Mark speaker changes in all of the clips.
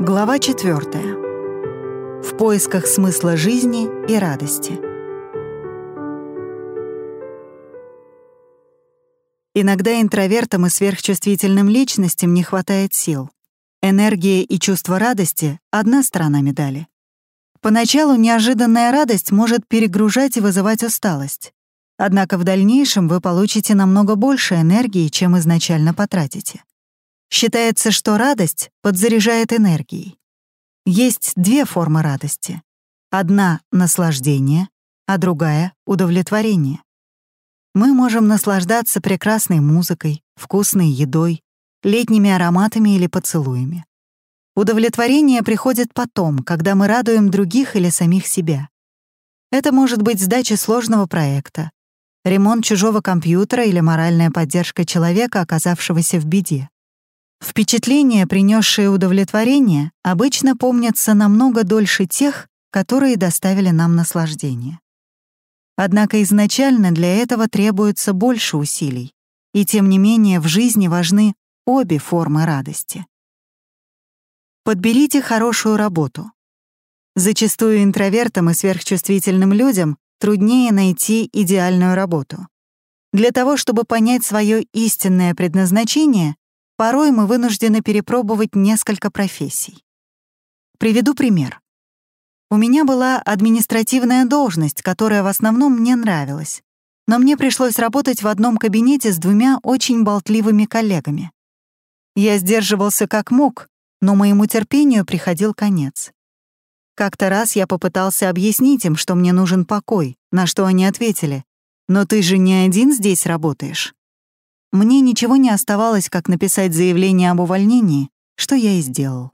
Speaker 1: Глава 4. В поисках смысла жизни и радости. Иногда интровертам и сверхчувствительным личностям не хватает сил. Энергия и чувство радости — одна сторона медали. Поначалу неожиданная радость может перегружать и вызывать усталость. Однако в дальнейшем вы получите намного больше энергии, чем изначально потратите. Считается, что радость подзаряжает энергией. Есть две формы радости. Одна — наслаждение, а другая — удовлетворение. Мы можем наслаждаться прекрасной музыкой, вкусной едой, летними ароматами или поцелуями. Удовлетворение приходит потом, когда мы радуем других или самих себя. Это может быть сдача сложного проекта, ремонт чужого компьютера или моральная поддержка человека, оказавшегося в беде. Впечатления, принесшие удовлетворение, обычно помнятся намного дольше тех, которые доставили нам наслаждение. Однако изначально для этого требуется больше усилий, и тем не менее в жизни важны обе формы радости. Подберите хорошую работу. Зачастую интровертам и сверхчувствительным людям труднее найти идеальную работу. Для того, чтобы понять свое истинное предназначение, порой мы вынуждены перепробовать несколько профессий. Приведу пример. У меня была административная должность, которая в основном мне нравилась, но мне пришлось работать в одном кабинете с двумя очень болтливыми коллегами. Я сдерживался как мог, но моему терпению приходил конец. Как-то раз я попытался объяснить им, что мне нужен покой, на что они ответили, «Но ты же не один здесь работаешь». Мне ничего не оставалось, как написать заявление об увольнении, что я и сделал.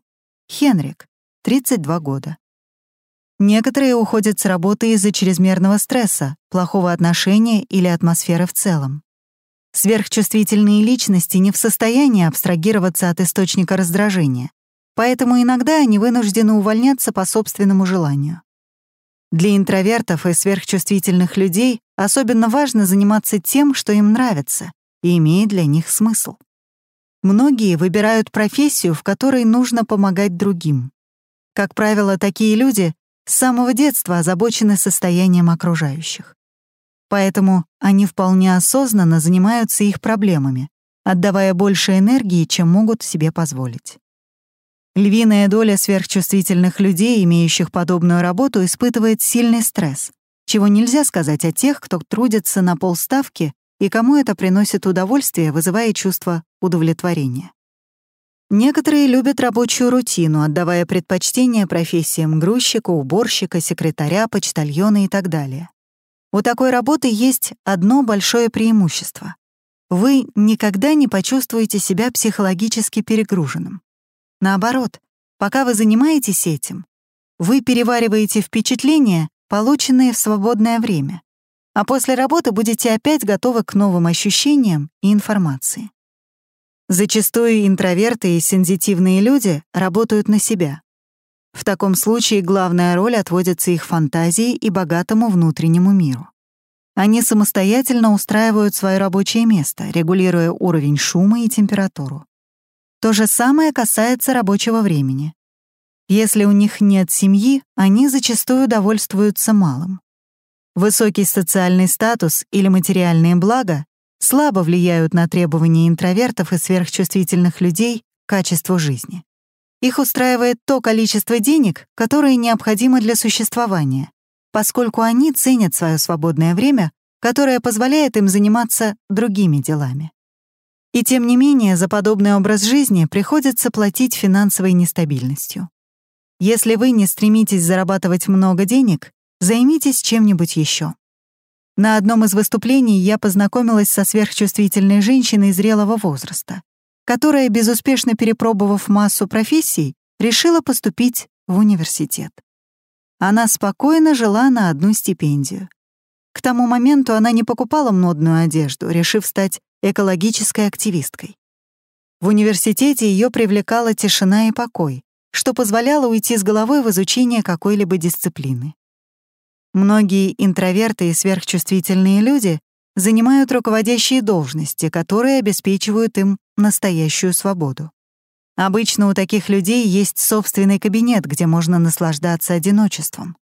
Speaker 1: Хенрик, 32 года. Некоторые уходят с работы из-за чрезмерного стресса, плохого отношения или атмосферы в целом. Сверхчувствительные личности не в состоянии абстрагироваться от источника раздражения, поэтому иногда они вынуждены увольняться по собственному желанию. Для интровертов и сверхчувствительных людей особенно важно заниматься тем, что им нравится, и имеет для них смысл. Многие выбирают профессию, в которой нужно помогать другим. Как правило, такие люди с самого детства озабочены состоянием окружающих. Поэтому они вполне осознанно занимаются их проблемами, отдавая больше энергии, чем могут себе позволить. Львиная доля сверхчувствительных людей, имеющих подобную работу, испытывает сильный стресс, чего нельзя сказать о тех, кто трудится на полставки и кому это приносит удовольствие, вызывая чувство удовлетворения. Некоторые любят рабочую рутину, отдавая предпочтение профессиям грузчика, уборщика, секретаря, почтальона и так далее. У такой работы есть одно большое преимущество. Вы никогда не почувствуете себя психологически перегруженным. Наоборот, пока вы занимаетесь этим, вы перевариваете впечатления, полученные в свободное время, а после работы будете опять готовы к новым ощущениям и информации. Зачастую интроверты и сензитивные люди работают на себя. В таком случае главная роль отводится их фантазии и богатому внутреннему миру. Они самостоятельно устраивают свое рабочее место, регулируя уровень шума и температуру. То же самое касается рабочего времени. Если у них нет семьи, они зачастую довольствуются малым. Высокий социальный статус или материальные блага слабо влияют на требования интровертов и сверхчувствительных людей к качеству жизни. Их устраивает то количество денег, которое необходимо для существования, поскольку они ценят свое свободное время, которое позволяет им заниматься другими делами. И тем не менее за подобный образ жизни приходится платить финансовой нестабильностью. Если вы не стремитесь зарабатывать много денег, Займитесь чем-нибудь еще. На одном из выступлений я познакомилась со сверхчувствительной женщиной зрелого возраста, которая, безуспешно перепробовав массу профессий, решила поступить в университет. Она спокойно жила на одну стипендию. К тому моменту она не покупала модную одежду, решив стать экологической активисткой. В университете ее привлекала тишина и покой, что позволяло уйти с головой в изучение какой-либо дисциплины. Многие интроверты и сверхчувствительные люди занимают руководящие должности, которые обеспечивают им настоящую свободу. Обычно у таких людей есть собственный кабинет, где можно наслаждаться одиночеством.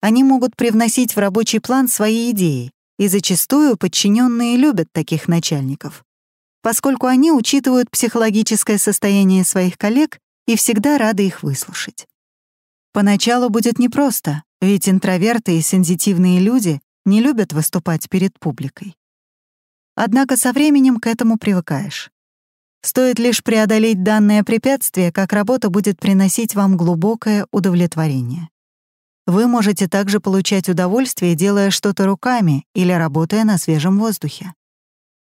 Speaker 1: Они могут привносить в рабочий план свои идеи, и зачастую подчиненные любят таких начальников, поскольку они учитывают психологическое состояние своих коллег и всегда рады их выслушать. Поначалу будет непросто, ведь интроверты и сензитивные люди не любят выступать перед публикой. Однако со временем к этому привыкаешь. Стоит лишь преодолеть данное препятствие, как работа будет приносить вам глубокое удовлетворение. Вы можете также получать удовольствие, делая что-то руками или работая на свежем воздухе.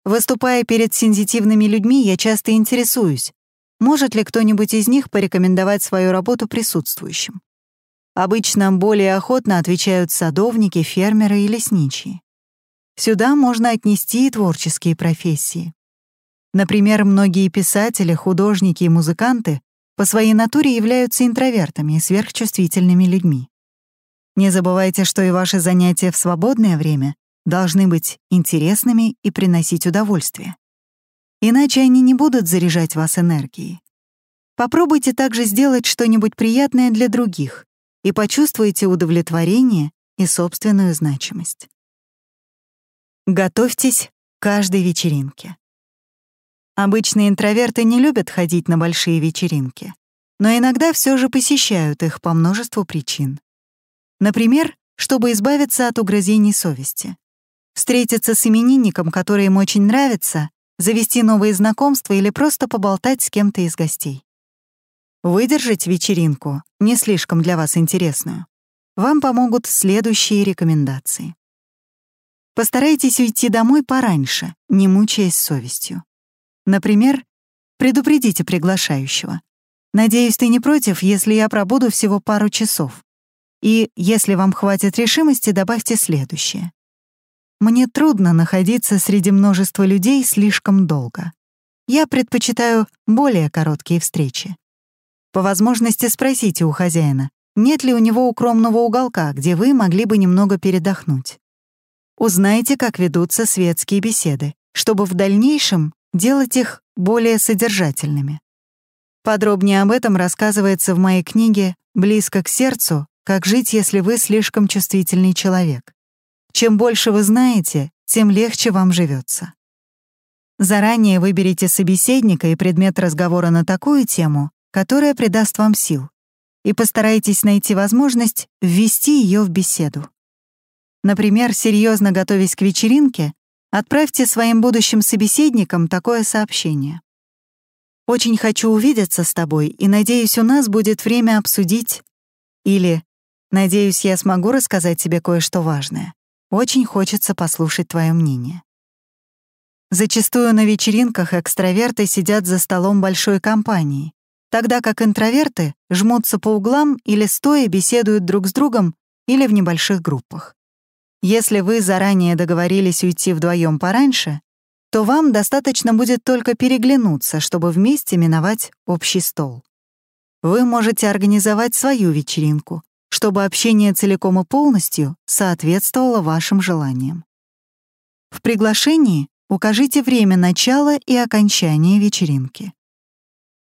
Speaker 1: Выступая перед сензитивными людьми, я часто интересуюсь, может ли кто-нибудь из них порекомендовать свою работу присутствующим. Обычно более охотно отвечают садовники, фермеры и лесничие. Сюда можно отнести и творческие профессии. Например, многие писатели, художники и музыканты по своей натуре являются интровертами и сверхчувствительными людьми. Не забывайте, что и ваши занятия в свободное время должны быть интересными и приносить удовольствие. Иначе они не будут заряжать вас энергией. Попробуйте также сделать что-нибудь приятное для других, и почувствуете удовлетворение и собственную значимость. Готовьтесь к каждой вечеринке. Обычные интроверты не любят ходить на большие вечеринки, но иногда все же посещают их по множеству причин. Например, чтобы избавиться от угрызений совести. Встретиться с именинником, который им очень нравится, завести новые знакомства или просто поболтать с кем-то из гостей. Выдержать вечеринку, не слишком для вас интересную, вам помогут следующие рекомендации. Постарайтесь уйти домой пораньше, не мучаясь совестью. Например, предупредите приглашающего. «Надеюсь, ты не против, если я пробуду всего пару часов». И, если вам хватит решимости, добавьте следующее. «Мне трудно находиться среди множества людей слишком долго. Я предпочитаю более короткие встречи. По возможности спросите у хозяина, нет ли у него укромного уголка, где вы могли бы немного передохнуть. Узнайте, как ведутся светские беседы, чтобы в дальнейшем делать их более содержательными. Подробнее об этом рассказывается в моей книге «Близко к сердцу. Как жить, если вы слишком чувствительный человек». Чем больше вы знаете, тем легче вам живется. Заранее выберите собеседника и предмет разговора на такую тему, которая придаст вам сил, и постарайтесь найти возможность ввести ее в беседу. Например, серьезно готовясь к вечеринке, отправьте своим будущим собеседникам такое сообщение. «Очень хочу увидеться с тобой, и надеюсь, у нас будет время обсудить...» Или «Надеюсь, я смогу рассказать тебе кое-что важное. Очень хочется послушать твое мнение». Зачастую на вечеринках экстраверты сидят за столом большой компании, тогда как интроверты жмутся по углам или стоя беседуют друг с другом или в небольших группах. Если вы заранее договорились уйти вдвоем пораньше, то вам достаточно будет только переглянуться, чтобы вместе миновать общий стол. Вы можете организовать свою вечеринку, чтобы общение целиком и полностью соответствовало вашим желаниям. В приглашении укажите время начала и окончания вечеринки.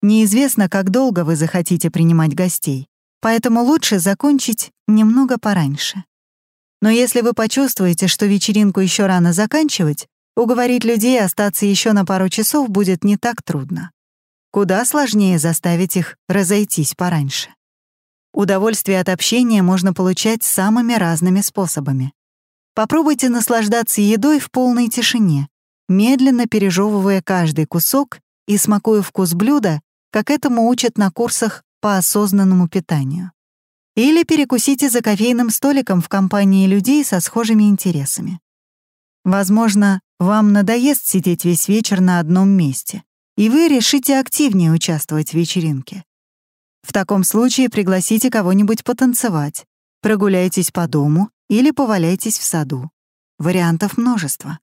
Speaker 1: Неизвестно, как долго вы захотите принимать гостей, поэтому лучше закончить немного пораньше. Но если вы почувствуете, что вечеринку еще рано заканчивать, уговорить людей остаться еще на пару часов будет не так трудно. Куда сложнее заставить их разойтись пораньше. Удовольствие от общения можно получать самыми разными способами. Попробуйте наслаждаться едой в полной тишине, медленно пережевывая каждый кусок и смакуя вкус блюда, как этому учат на курсах по осознанному питанию. Или перекусите за кофейным столиком в компании людей со схожими интересами. Возможно, вам надоест сидеть весь вечер на одном месте, и вы решите активнее участвовать в вечеринке. В таком случае пригласите кого-нибудь потанцевать, прогуляйтесь по дому или поваляйтесь в саду. Вариантов множество.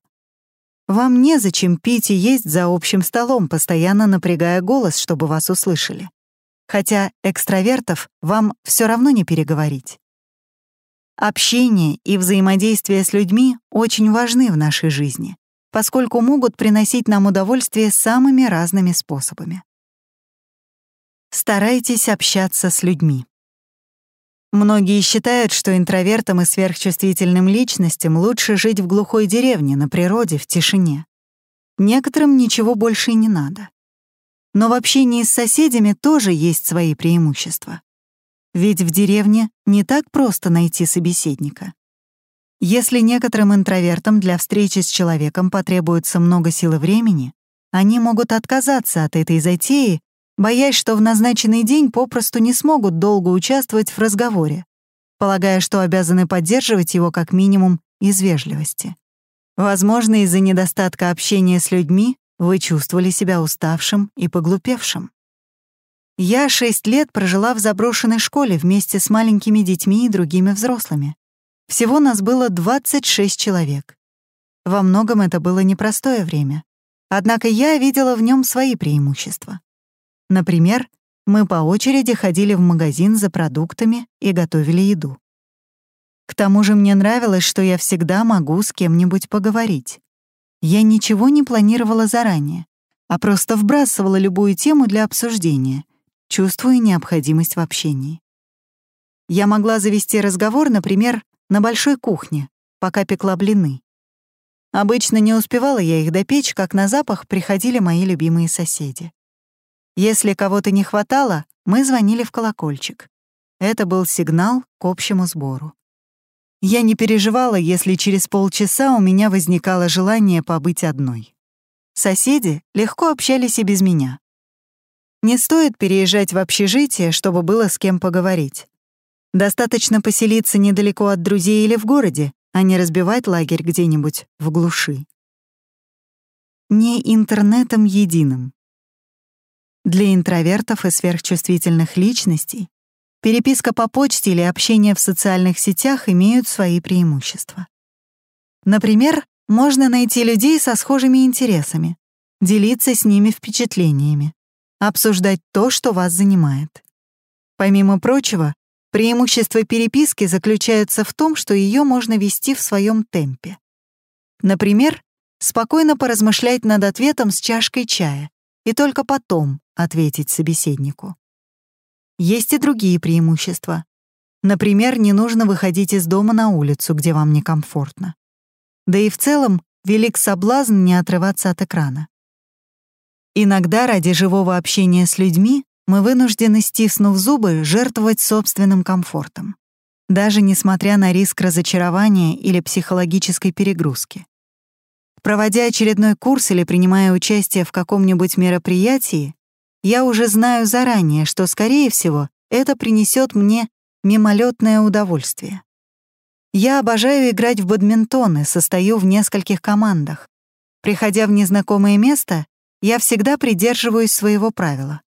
Speaker 1: Вам незачем пить и есть за общим столом, постоянно напрягая голос, чтобы вас услышали. Хотя экстравертов вам все равно не переговорить. Общение и взаимодействие с людьми очень важны в нашей жизни, поскольку могут приносить нам удовольствие самыми разными способами. Старайтесь общаться с людьми. Многие считают, что интровертам и сверхчувствительным личностям лучше жить в глухой деревне, на природе, в тишине. Некоторым ничего больше и не надо. Но в общении с соседями тоже есть свои преимущества. Ведь в деревне не так просто найти собеседника. Если некоторым интровертам для встречи с человеком потребуется много сил и времени, они могут отказаться от этой затеи, боясь, что в назначенный день попросту не смогут долго участвовать в разговоре, полагая, что обязаны поддерживать его как минимум из вежливости. Возможно, из-за недостатка общения с людьми вы чувствовали себя уставшим и поглупевшим. Я шесть лет прожила в заброшенной школе вместе с маленькими детьми и другими взрослыми. Всего нас было 26 человек. Во многом это было непростое время. Однако я видела в нем свои преимущества. Например, мы по очереди ходили в магазин за продуктами и готовили еду. К тому же мне нравилось, что я всегда могу с кем-нибудь поговорить. Я ничего не планировала заранее, а просто вбрасывала любую тему для обсуждения, чувствуя необходимость в общении. Я могла завести разговор, например, на большой кухне, пока пекла блины. Обычно не успевала я их допечь, как на запах приходили мои любимые соседи. Если кого-то не хватало, мы звонили в колокольчик. Это был сигнал к общему сбору. Я не переживала, если через полчаса у меня возникало желание побыть одной. Соседи легко общались и без меня. Не стоит переезжать в общежитие, чтобы было с кем поговорить. Достаточно поселиться недалеко от друзей или в городе, а не разбивать лагерь где-нибудь в глуши. Не интернетом единым. Для интровертов и сверхчувствительных личностей Переписка по почте или общение в социальных сетях имеют свои преимущества. Например, можно найти людей со схожими интересами, делиться с ними впечатлениями, обсуждать то, что вас занимает. Помимо прочего, преимущество переписки заключается в том, что ее можно вести в своем темпе. Например, спокойно поразмышлять над ответом с чашкой чая и только потом ответить собеседнику. Есть и другие преимущества. Например, не нужно выходить из дома на улицу, где вам некомфортно. Да и в целом велик соблазн не отрываться от экрана. Иногда ради живого общения с людьми мы вынуждены, стиснув зубы, жертвовать собственным комфортом, даже несмотря на риск разочарования или психологической перегрузки. Проводя очередной курс или принимая участие в каком-нибудь мероприятии, я уже знаю заранее, что, скорее всего, это принесет мне мимолетное удовольствие. Я обожаю играть в бадминтон и состою в нескольких командах. Приходя в незнакомое место, я всегда придерживаюсь своего правила.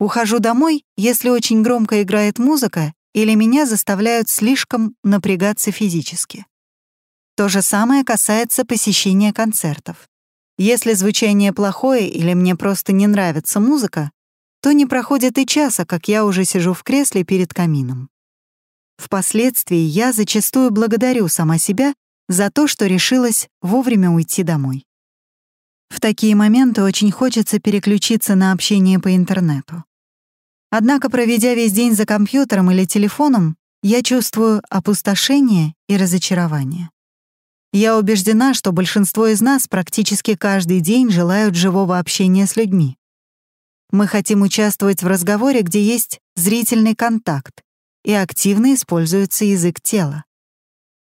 Speaker 1: Ухожу домой, если очень громко играет музыка или меня заставляют слишком напрягаться физически. То же самое касается посещения концертов. Если звучание плохое или мне просто не нравится музыка, то не проходит и часа, как я уже сижу в кресле перед камином. Впоследствии я зачастую благодарю сама себя за то, что решилась вовремя уйти домой. В такие моменты очень хочется переключиться на общение по интернету. Однако, проведя весь день за компьютером или телефоном, я чувствую опустошение и разочарование. Я убеждена, что большинство из нас практически каждый день желают живого общения с людьми. Мы хотим участвовать в разговоре, где есть зрительный контакт, и активно используется язык тела.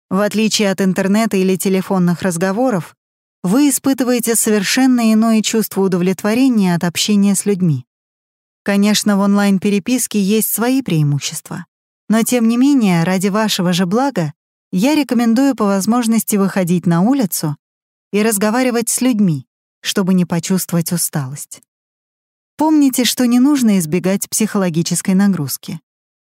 Speaker 1: В отличие от интернета или телефонных разговоров, вы испытываете совершенно иное чувство удовлетворения от общения с людьми. Конечно, в онлайн-переписке есть свои преимущества, но тем не менее, ради вашего же блага, я рекомендую по возможности выходить на улицу и разговаривать с людьми, чтобы не почувствовать усталость. Помните, что не нужно избегать психологической нагрузки.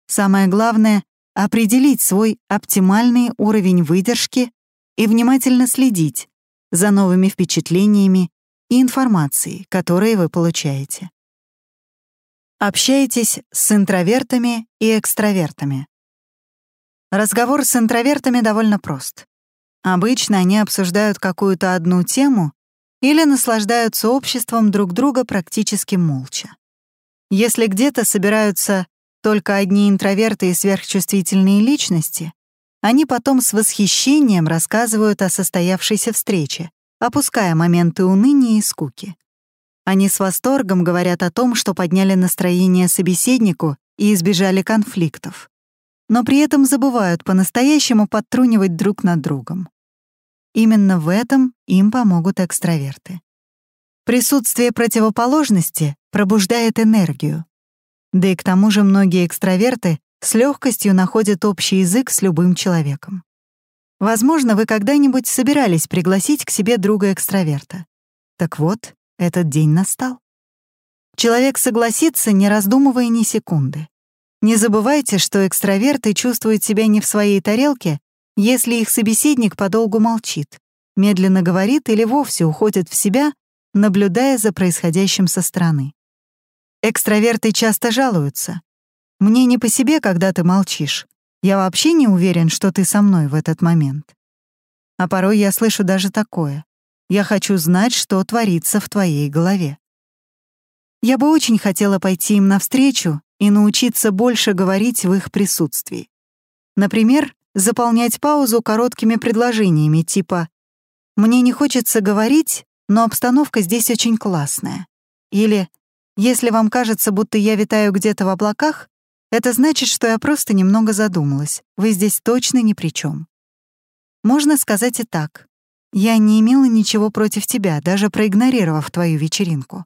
Speaker 1: Самое главное — определить свой оптимальный уровень выдержки и внимательно следить за новыми впечатлениями и информацией, которые вы получаете. Общайтесь с интровертами и экстравертами. Разговор с интровертами довольно прост. Обычно они обсуждают какую-то одну тему или наслаждаются обществом друг друга практически молча. Если где-то собираются только одни интроверты и сверхчувствительные личности, они потом с восхищением рассказывают о состоявшейся встрече, опуская моменты уныния и скуки. Они с восторгом говорят о том, что подняли настроение собеседнику и избежали конфликтов. Но при этом забывают по-настоящему подтрунивать друг над другом. Именно в этом им помогут экстраверты. Присутствие противоположности пробуждает энергию. Да и к тому же многие экстраверты с легкостью находят общий язык с любым человеком. Возможно, вы когда-нибудь собирались пригласить к себе друга-экстраверта. Так вот, этот день настал. Человек согласится, не раздумывая ни секунды. Не забывайте, что экстраверты чувствуют себя не в своей тарелке, если их собеседник подолгу молчит, медленно говорит или вовсе уходит в себя, наблюдая за происходящим со стороны. Экстраверты часто жалуются. «Мне не по себе, когда ты молчишь. Я вообще не уверен, что ты со мной в этот момент». А порой я слышу даже такое. «Я хочу знать, что творится в твоей голове». Я бы очень хотела пойти им навстречу и научиться больше говорить в их присутствии. Например, заполнять паузу короткими предложениями типа «Мне не хочется говорить, но обстановка здесь очень классная». Или если вам кажется, будто я витаю где-то в облаках, это значит, что я просто немного задумалась. Вы здесь точно ни при чем. Можно сказать и так. Я не имела ничего против тебя, даже проигнорировав твою вечеринку.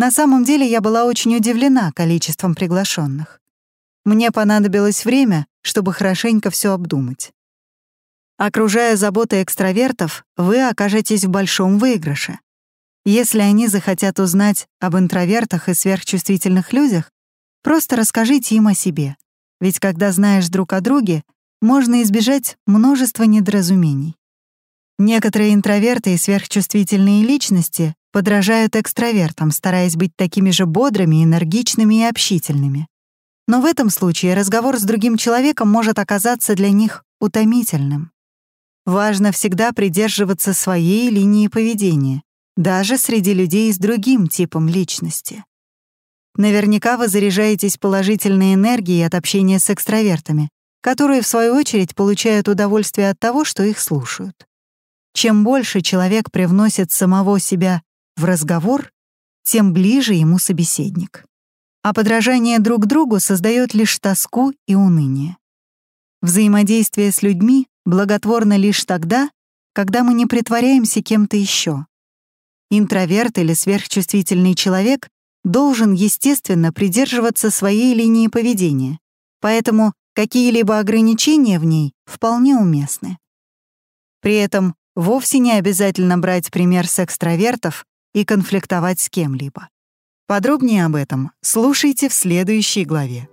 Speaker 1: На самом деле я была очень удивлена количеством приглашенных. Мне понадобилось время, чтобы хорошенько все обдумать. Окружая заботой экстравертов, вы окажетесь в большом выигрыше. Если они захотят узнать об интровертах и сверхчувствительных людях, просто расскажите им о себе. Ведь когда знаешь друг о друге, можно избежать множества недоразумений. Некоторые интроверты и сверхчувствительные личности подражают экстравертам, стараясь быть такими же бодрыми, энергичными и общительными. Но в этом случае разговор с другим человеком может оказаться для них утомительным. Важно всегда придерживаться своей линии поведения, даже среди людей с другим типом личности. Наверняка вы заряжаетесь положительной энергией от общения с экстравертами, которые, в свою очередь, получают удовольствие от того, что их слушают. Чем больше человек привносит самого себя в разговор, тем ближе ему собеседник. А подражание друг другу создает лишь тоску и уныние. Взаимодействие с людьми благотворно лишь тогда, когда мы не притворяемся кем-то еще, Интроверт или сверхчувствительный человек должен, естественно, придерживаться своей линии поведения, поэтому какие-либо ограничения в ней вполне уместны. При этом вовсе не обязательно брать пример с экстравертов и конфликтовать с кем-либо. Подробнее об этом слушайте в следующей главе.